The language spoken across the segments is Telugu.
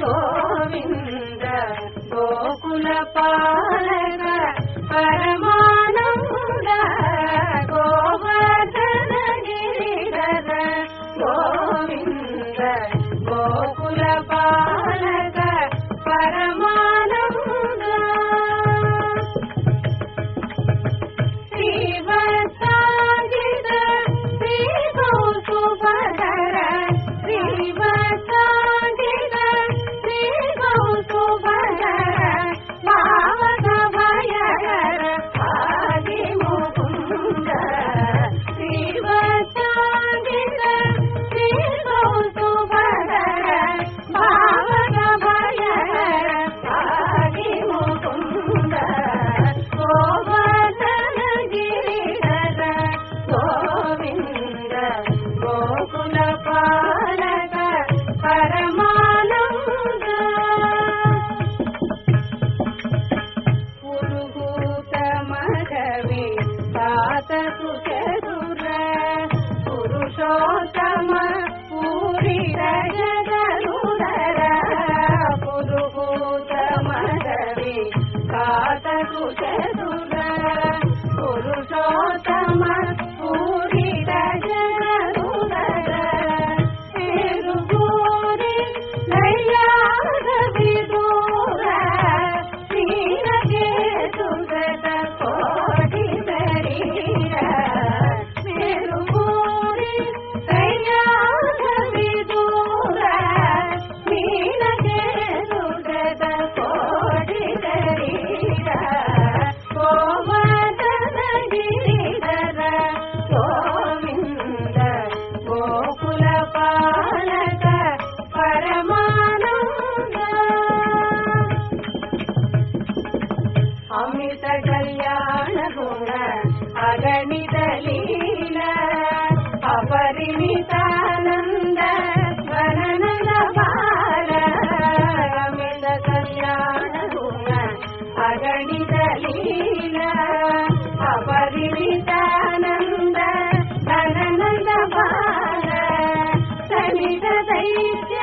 గోవింద గోకుల పాలన పర హతతు చతుర పురుషోత్తమ పూరి జగదరుదర పురుభూతమ కవి కాతకు చతుర పురుషో அகணித லீல அபரிமிதானந்த ஸ்மரண பால அமிர்த கல்யாண குண அகணித லீல அபரிமிதானந்த ஸ்மரண தைத்திய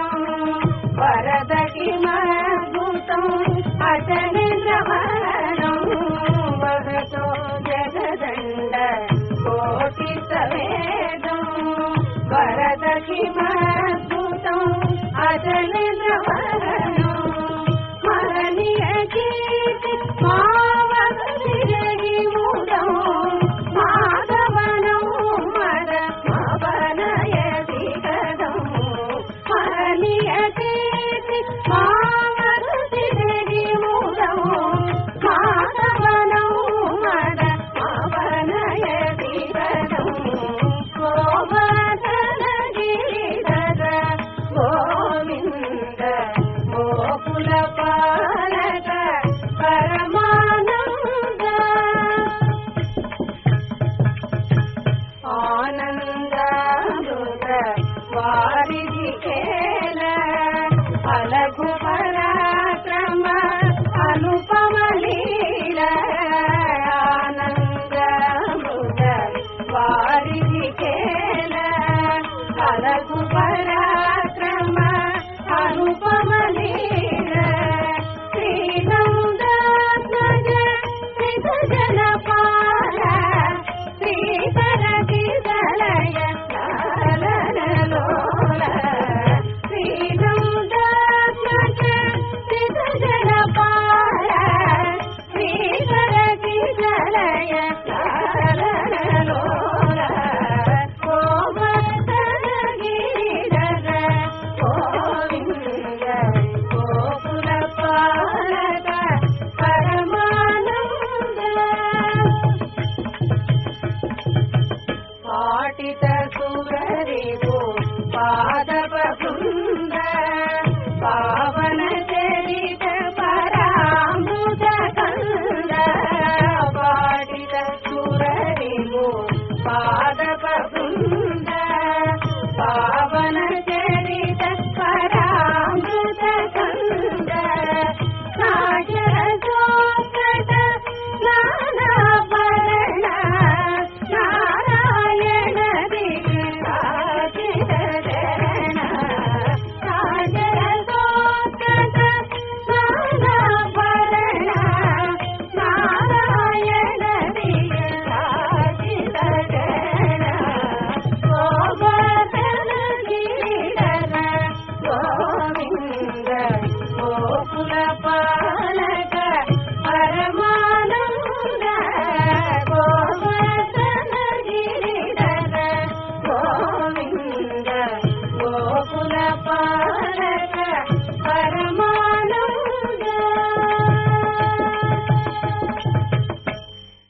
లోకుల పాలక పరమానంద. ఆనంద